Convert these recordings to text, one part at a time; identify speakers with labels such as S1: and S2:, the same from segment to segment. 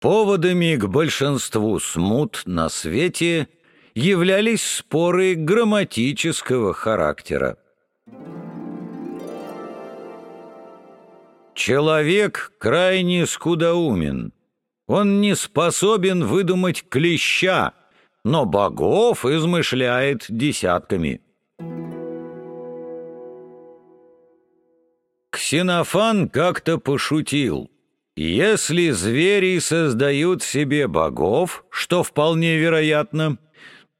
S1: Поводами к большинству смут на свете являлись споры грамматического характера. Человек крайне скудоумен. Он не способен выдумать клеща, но богов измышляет десятками. Ксенофан как-то пошутил. Если звери создают себе богов, что вполне вероятно,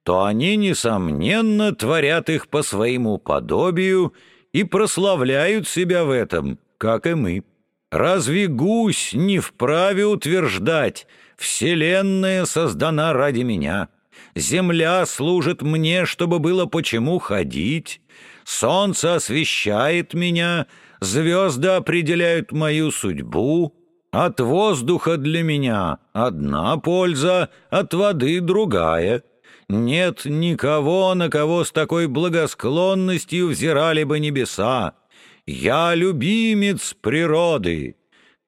S1: то они, несомненно, творят их по своему подобию и прославляют себя в этом, как и мы. Разве гусь не вправе утверждать «Вселенная создана ради меня»? Земля служит мне, чтобы было почему ходить, солнце освещает меня, звезды определяют мою судьбу, от воздуха для меня одна польза, от воды другая. Нет никого, на кого с такой благосклонностью взирали бы небеса. Я любимец природы.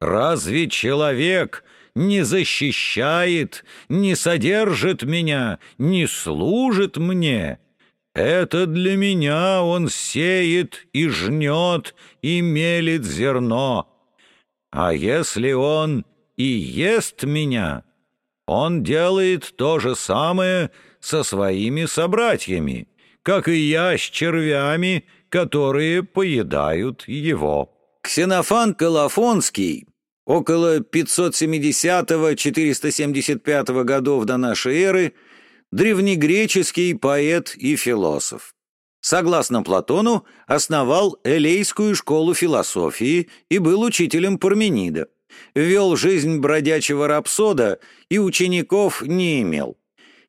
S1: Разве человек не защищает, не содержит меня, не служит мне? Это для меня он сеет и жнет и мелит зерно. А если он и ест меня, он делает то же самое со своими собратьями, как и я с червями, которые поедают его. Ксенофан Колофонский около 570-475 годов до нашей эры древнегреческий поэт и философ. Согласно Платону, основал Элейскую школу философии и был учителем Парменида. Вел жизнь бродячего рапсода и учеников не имел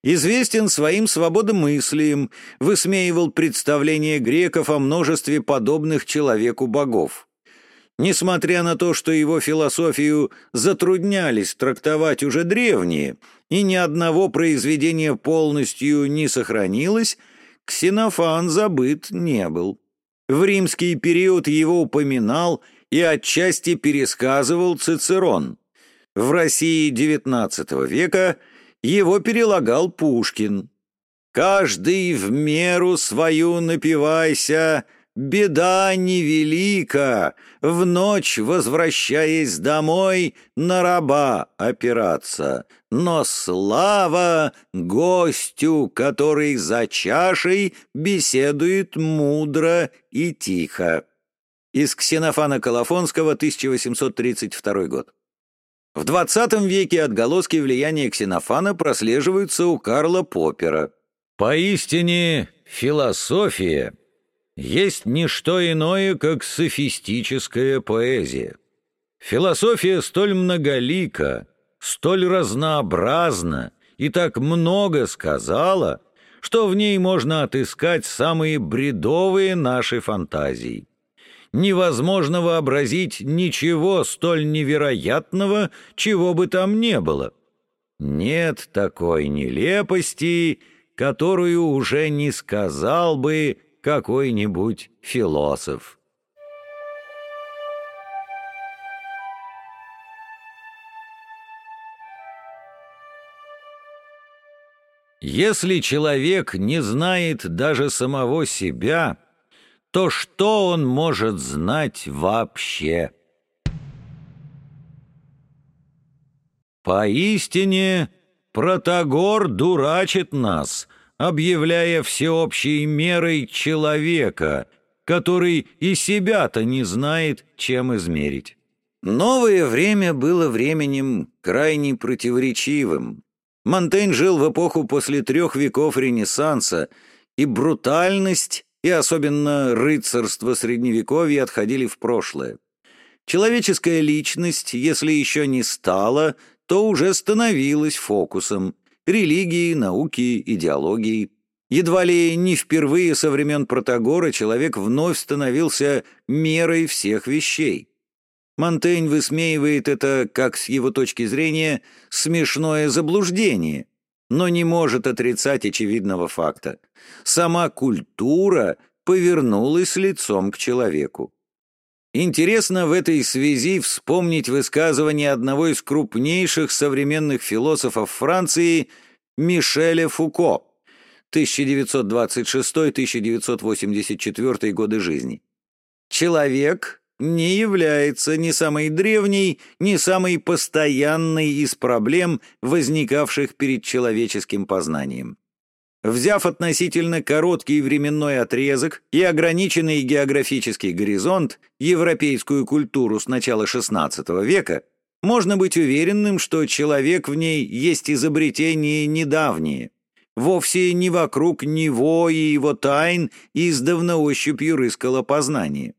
S1: известен своим свободомыслием, высмеивал представления греков о множестве подобных человеку богов. Несмотря на то, что его философию затруднялись трактовать уже древние, и ни одного произведения полностью не сохранилось, Ксенофан забыт не был. В римский период его упоминал и отчасти пересказывал Цицерон. В России XIX века – его перелагал Пушкин. «Каждый в меру свою напивайся, беда невелика, в ночь, возвращаясь домой, на раба опираться, но слава гостю, который за чашей беседует мудро и тихо». Из Ксенофана Колофонского, 1832 год. В XX веке отголоски влияния Ксенофана прослеживаются у Карла Поппера. Поистине, философия есть не что иное, как софистическая поэзия. Философия столь многолика, столь разнообразна и так много сказала, что в ней можно отыскать самые бредовые наши фантазии невозможно вообразить ничего столь невероятного, чего бы там не было. Нет такой нелепости, которую уже не сказал бы какой-нибудь философ. Если человек не знает даже самого себя, то что он может знать вообще? Поистине, Протагор дурачит нас, объявляя всеобщей мерой человека, который и себя-то не знает, чем измерить. Новое время было временем крайне противоречивым. Монтень жил в эпоху после трех веков Ренессанса, и брутальность и особенно рыцарство Средневековья отходили в прошлое. Человеческая личность, если еще не стала, то уже становилась фокусом религии, науки, идеологии. Едва ли не впервые со времен Протагора человек вновь становился мерой всех вещей. Монтень высмеивает это, как с его точки зрения, смешное заблуждение, но не может отрицать очевидного факта. Сама культура повернулась лицом к человеку. Интересно в этой связи вспомнить высказывание одного из крупнейших современных философов Франции Мишеля Фуко 1926-1984 годы жизни. Человек не является ни самой древней, ни самой постоянной из проблем, возникавших перед человеческим познанием. Взяв относительно короткий временной отрезок и ограниченный географический горизонт, европейскую культуру с начала XVI века, можно быть уверенным, что человек в ней есть изобретение недавнее, вовсе не вокруг него и его тайн издавна ощупью рыскало познание.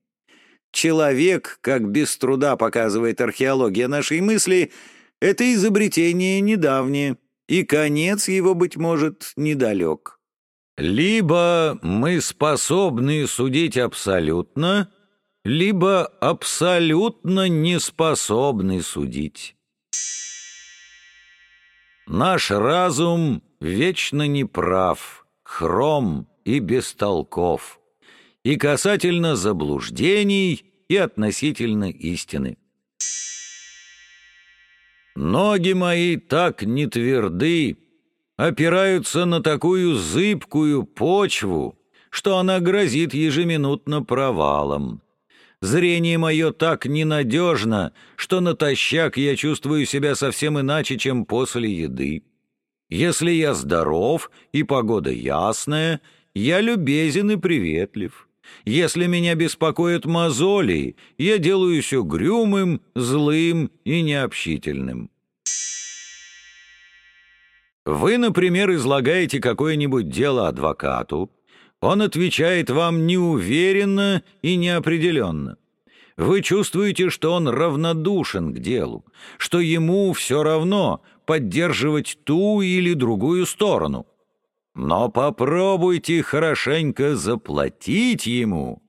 S1: Человек, как без труда показывает археология нашей мысли, это изобретение недавнее, и конец его, быть может, недалек. Либо мы способны судить абсолютно, либо абсолютно не способны судить. Наш разум вечно неправ, хром и бестолков, и касательно заблуждений, и относительно истины. Ноги мои так не тверды, опираются на такую зыбкую почву, что она грозит ежеминутно провалом. Зрение мое так ненадежно, что натощак я чувствую себя совсем иначе, чем после еды. Если я здоров и погода ясная, я любезен и приветлив. Если меня беспокоят мозоли, я делаюсь угрюмым, злым и необщительным. Вы, например, излагаете какое-нибудь дело адвокату, он отвечает вам неуверенно и неопределенно. Вы чувствуете, что он равнодушен к делу, что ему все равно поддерживать ту или другую сторону. Но попробуйте хорошенько заплатить ему,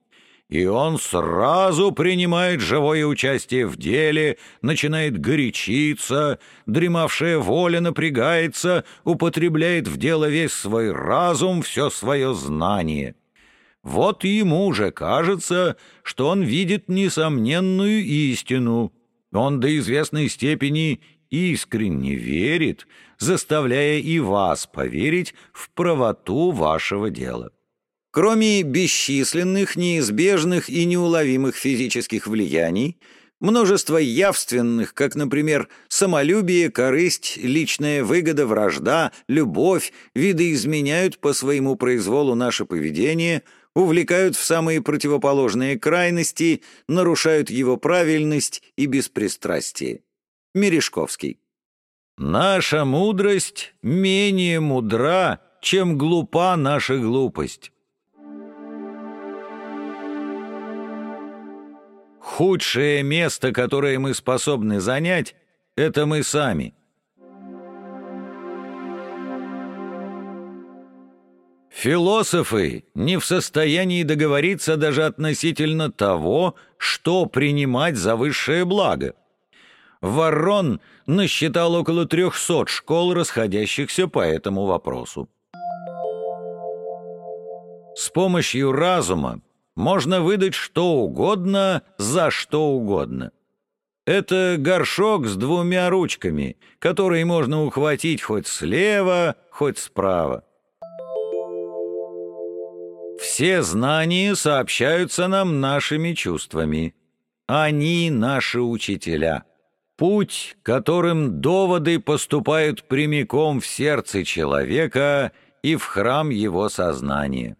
S1: и он сразу принимает живое участие в деле, начинает горячиться, дремавшая воля напрягается, употребляет в дело весь свой разум, все свое знание. Вот ему же кажется, что он видит несомненную истину. Он до известной степени искренне верит, заставляя и вас поверить в правоту вашего дела. Кроме бесчисленных, неизбежных и неуловимых физических влияний, множество явственных, как, например, самолюбие, корысть, личная выгода, вражда, любовь, видоизменяют по своему произволу наше поведение, увлекают в самые противоположные крайности, нарушают его правильность и беспристрастие. Мережковский. «Наша мудрость менее мудра, чем глупа наша глупость». Худшее место, которое мы способны занять, это мы сами. Философы не в состоянии договориться даже относительно того, что принимать за высшее благо – Ворон насчитал около трехсот школ, расходящихся по этому вопросу. С помощью разума можно выдать что угодно за что угодно. Это горшок с двумя ручками, который можно ухватить хоть слева, хоть справа. Все знания сообщаются нам нашими чувствами. Они наши учителя. Путь, которым доводы поступают прямиком в сердце человека и в храм его сознания.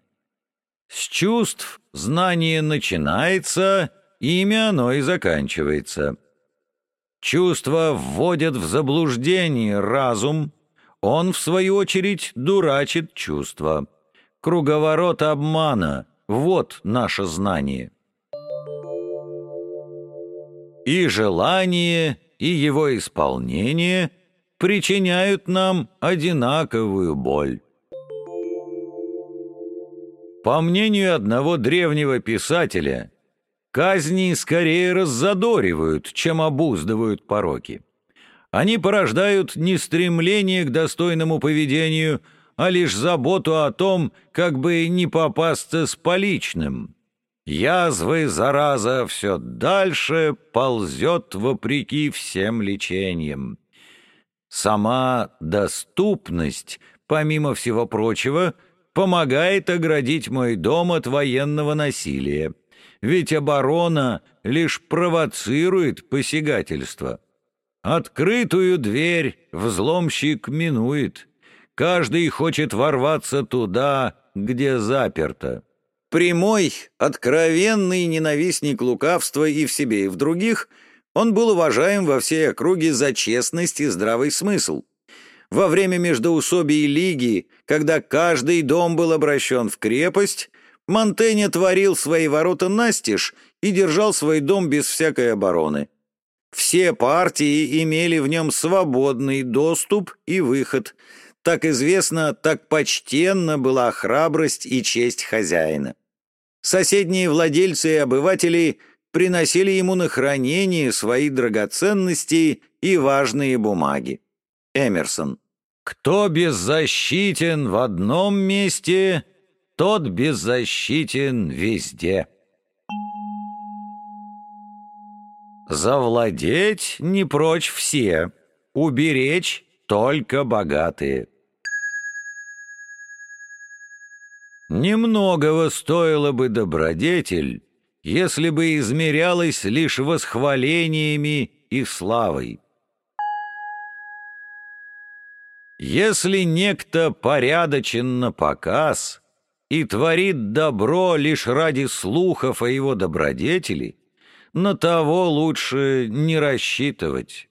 S1: С чувств знание начинается, ими оно и заканчивается. Чувства вводят в заблуждение разум, он, в свою очередь, дурачит чувства. Круговорот обмана — вот наше знание. И желание, и его исполнение причиняют нам одинаковую боль. По мнению одного древнего писателя, казни скорее раззадоривают, чем обуздывают пороки. Они порождают не стремление к достойному поведению, а лишь заботу о том, как бы не попасться с поличным. Язвы зараза все дальше ползет вопреки всем лечениям. Сама доступность, помимо всего прочего, помогает оградить мой дом от военного насилия, ведь оборона лишь провоцирует посягательство. Открытую дверь взломщик минует. Каждый хочет ворваться туда, где заперто. Прямой, откровенный ненавистник лукавства и в себе, и в других, он был уважаем во всей округе за честность и здравый смысл. Во время междоусобий лиги, когда каждый дом был обращен в крепость, Монтенья творил свои ворота настежь и держал свой дом без всякой обороны. Все партии имели в нем свободный доступ и выход. Так известно, так почтенна была храбрость и честь хозяина. Соседние владельцы и обыватели приносили ему на хранение свои драгоценности и важные бумаги. Эмерсон. «Кто беззащитен в одном месте, тот беззащитен везде». Завладеть не прочь все, уберечь только богатые. Немногого стоило бы добродетель, если бы измерялась лишь восхвалениями и славой. Если некто порядочен на показ и творит добро лишь ради слухов о его добродетели, на того лучше не рассчитывать.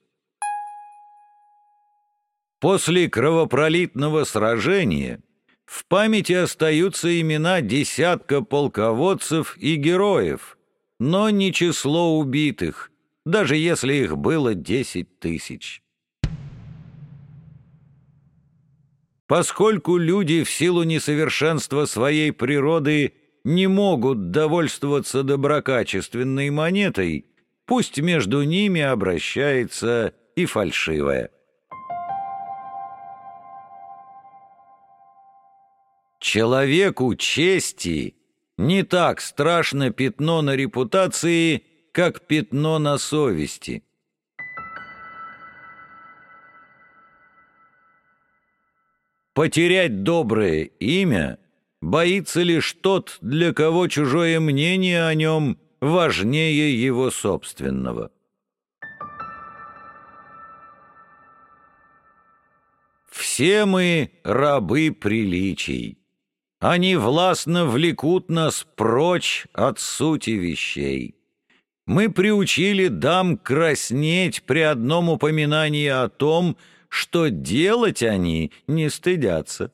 S1: После кровопролитного сражения в памяти остаются имена десятка полководцев и героев, но не число убитых, даже если их было десять тысяч. Поскольку люди в силу несовершенства своей природы не могут довольствоваться доброкачественной монетой, пусть между ними обращается и фальшивая. Человеку чести не так страшно пятно на репутации, как пятно на совести. Потерять доброе имя боится лишь тот, для кого чужое мнение о нем важнее его собственного. Все мы рабы приличий. Они властно влекут нас прочь от сути вещей. Мы приучили дам краснеть при одном упоминании о том, что делать они не стыдятся.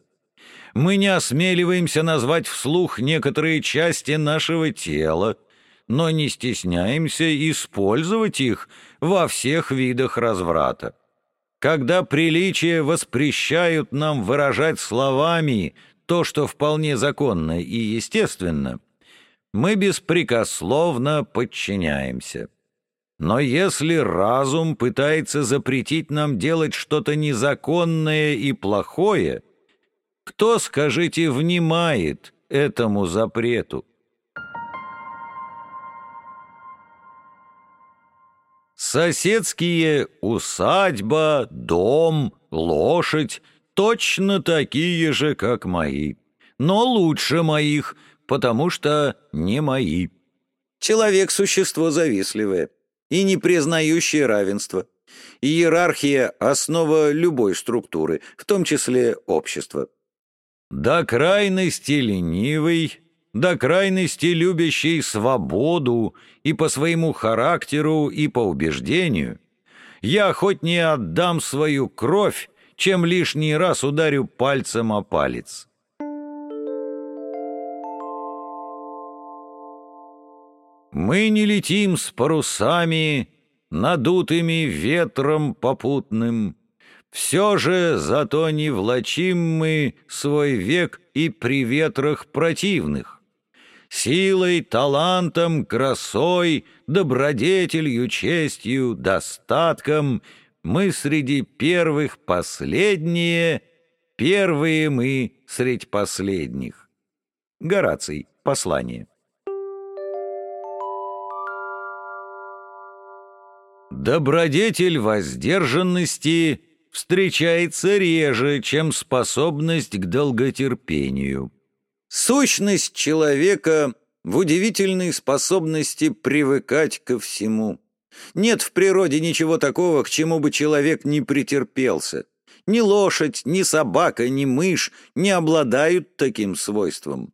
S1: Мы не осмеливаемся назвать вслух некоторые части нашего тела, но не стесняемся использовать их во всех видах разврата. Когда приличия воспрещают нам выражать словами то, что вполне законно и естественно, мы беспрекословно подчиняемся. Но если разум пытается запретить нам делать что-то незаконное и плохое, кто, скажите, внимает этому запрету? Соседские усадьба, дом, лошадь точно такие же, как мои, но лучше моих, потому что не мои. Человек — существо завистливое и не признающее равенства. Иерархия — основа любой структуры, в том числе общества. До крайности ленивый, до крайности любящий свободу и по своему характеру, и по убеждению, я хоть не отдам свою кровь, чем лишний раз ударю пальцем о палец. Мы не летим с парусами, надутыми ветром попутным. Все же зато не влачим мы свой век и при ветрах противных. Силой, талантом, красой, добродетелью, честью, достатком — мы среди первых последние, первые мы среди последних. Гораций. Послание. Добродетель воздержанности встречается реже, чем способность к долготерпению. Сущность человека в удивительной способности привыкать ко всему. Нет в природе ничего такого, к чему бы человек не претерпелся. Ни лошадь, ни собака, ни мышь не обладают таким свойством.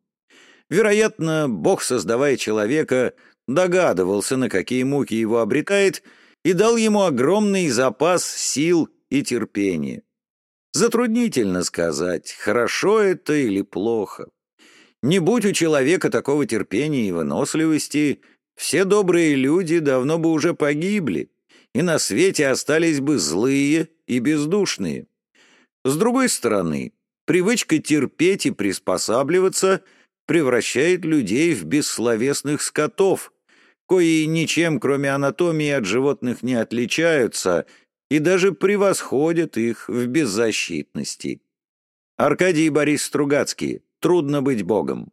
S1: Вероятно, Бог, создавая человека, догадывался, на какие муки его обретает, и дал ему огромный запас сил и терпения. Затруднительно сказать, хорошо это или плохо. Не будь у человека такого терпения и выносливости, все добрые люди давно бы уже погибли, и на свете остались бы злые и бездушные. С другой стороны, привычка терпеть и приспосабливаться превращает людей в бессловесных скотов, кои ничем, кроме анатомии, от животных не отличаются и даже превосходят их в беззащитности. Аркадий Борис Стругацкий «Трудно быть Богом».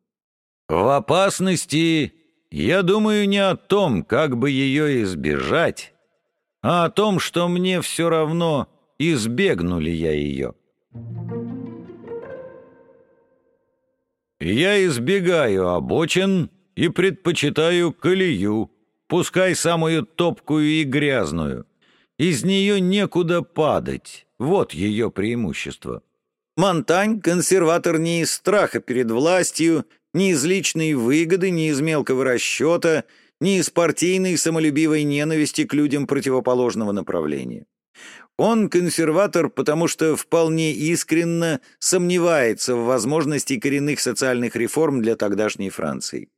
S1: В опасности я думаю не о том, как бы ее избежать, а о том, что мне все равно, избегну ли я ее. Я избегаю обочин и предпочитаю колею, пускай самую топкую и грязную. Из нее некуда падать, вот ее преимущество. Монтань — консерватор не из страха перед властью, ни из личной выгоды, ни из мелкого расчета, ни из партийной самолюбивой ненависти к людям противоположного направления. Он консерватор, потому что вполне искренно сомневается в возможности коренных социальных реформ для тогдашней Франции.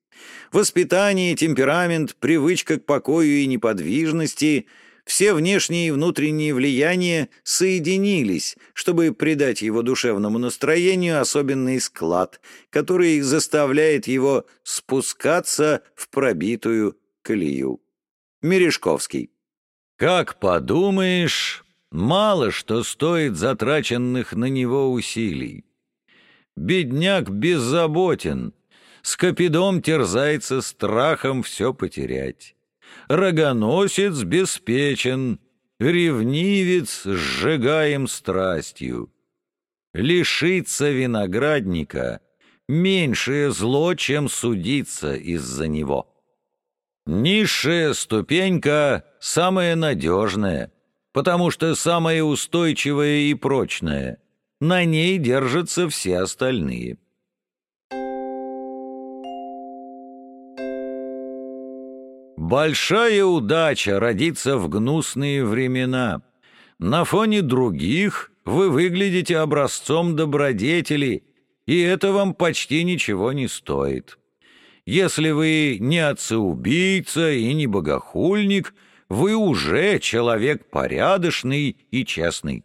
S1: Воспитание, темперамент, привычка к покою и неподвижности – все внешние и внутренние влияния соединились, чтобы придать его душевному настроению особенный склад, который заставляет его спускаться в пробитую колею. Мережковский. «Как подумаешь, Мало что стоит затраченных на него усилий. Бедняк беззаботен, скопидом терзается страхом все потерять. Рогоносец беспечен, ревнивец сжигаем страстью. Лишиться виноградника — меньшее зло, чем судиться из-за него. Низшая ступенька — самая надежная — потому что самое устойчивое и прочное. На ней держатся все остальные. Большая удача родиться в гнусные времена. На фоне других вы выглядите образцом добродетели, и это вам почти ничего не стоит. Если вы не отца-убийца и не богохульник — вы уже человек порядочный и честный.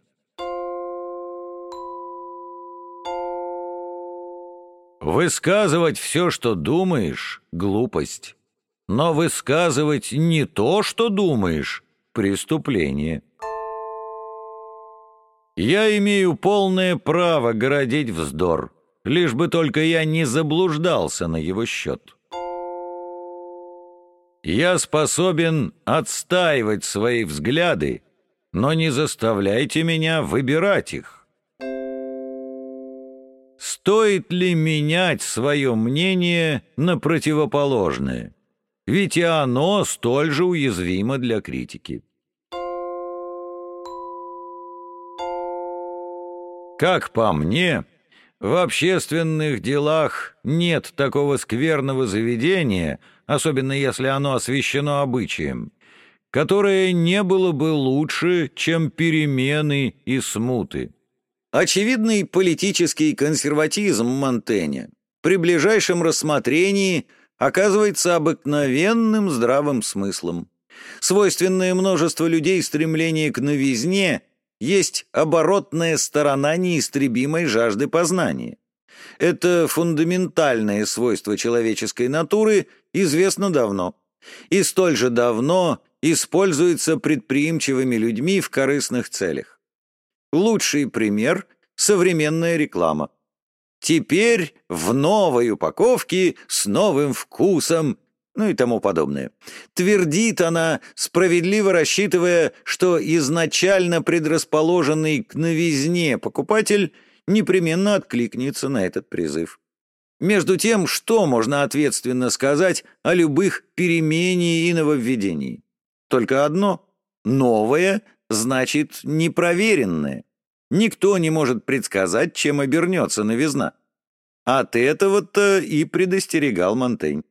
S1: Высказывать все, что думаешь — глупость. Но высказывать не то, что думаешь — преступление. Я имею полное право городить вздор, лишь бы только я не заблуждался на его счет. Я способен отстаивать свои взгляды, но не заставляйте меня выбирать их. Стоит ли менять свое мнение на противоположное? Ведь и оно столь же уязвимо для критики. Как по мне, в общественных делах нет такого скверного заведения, особенно если оно освящено обычаем, которое не было бы лучше, чем перемены и смуты. Очевидный политический консерватизм Монтэня при ближайшем рассмотрении оказывается обыкновенным здравым смыслом. Свойственное множество людей стремление к новизне есть оборотная сторона неистребимой жажды познания. Это фундаментальное свойство человеческой натуры известно давно. И столь же давно используется предприимчивыми людьми в корыстных целях. Лучший пример – современная реклама. Теперь в новой упаковке с новым вкусом ну и тому подобное. Твердит она, справедливо рассчитывая, что изначально предрасположенный к новизне покупатель непременно откликнется на этот призыв. Между тем, что можно ответственно сказать о любых перемене и нововведении? Только одно – новое значит непроверенное. Никто не может предсказать, чем обернется новизна. От этого-то и предостерегал Монтень.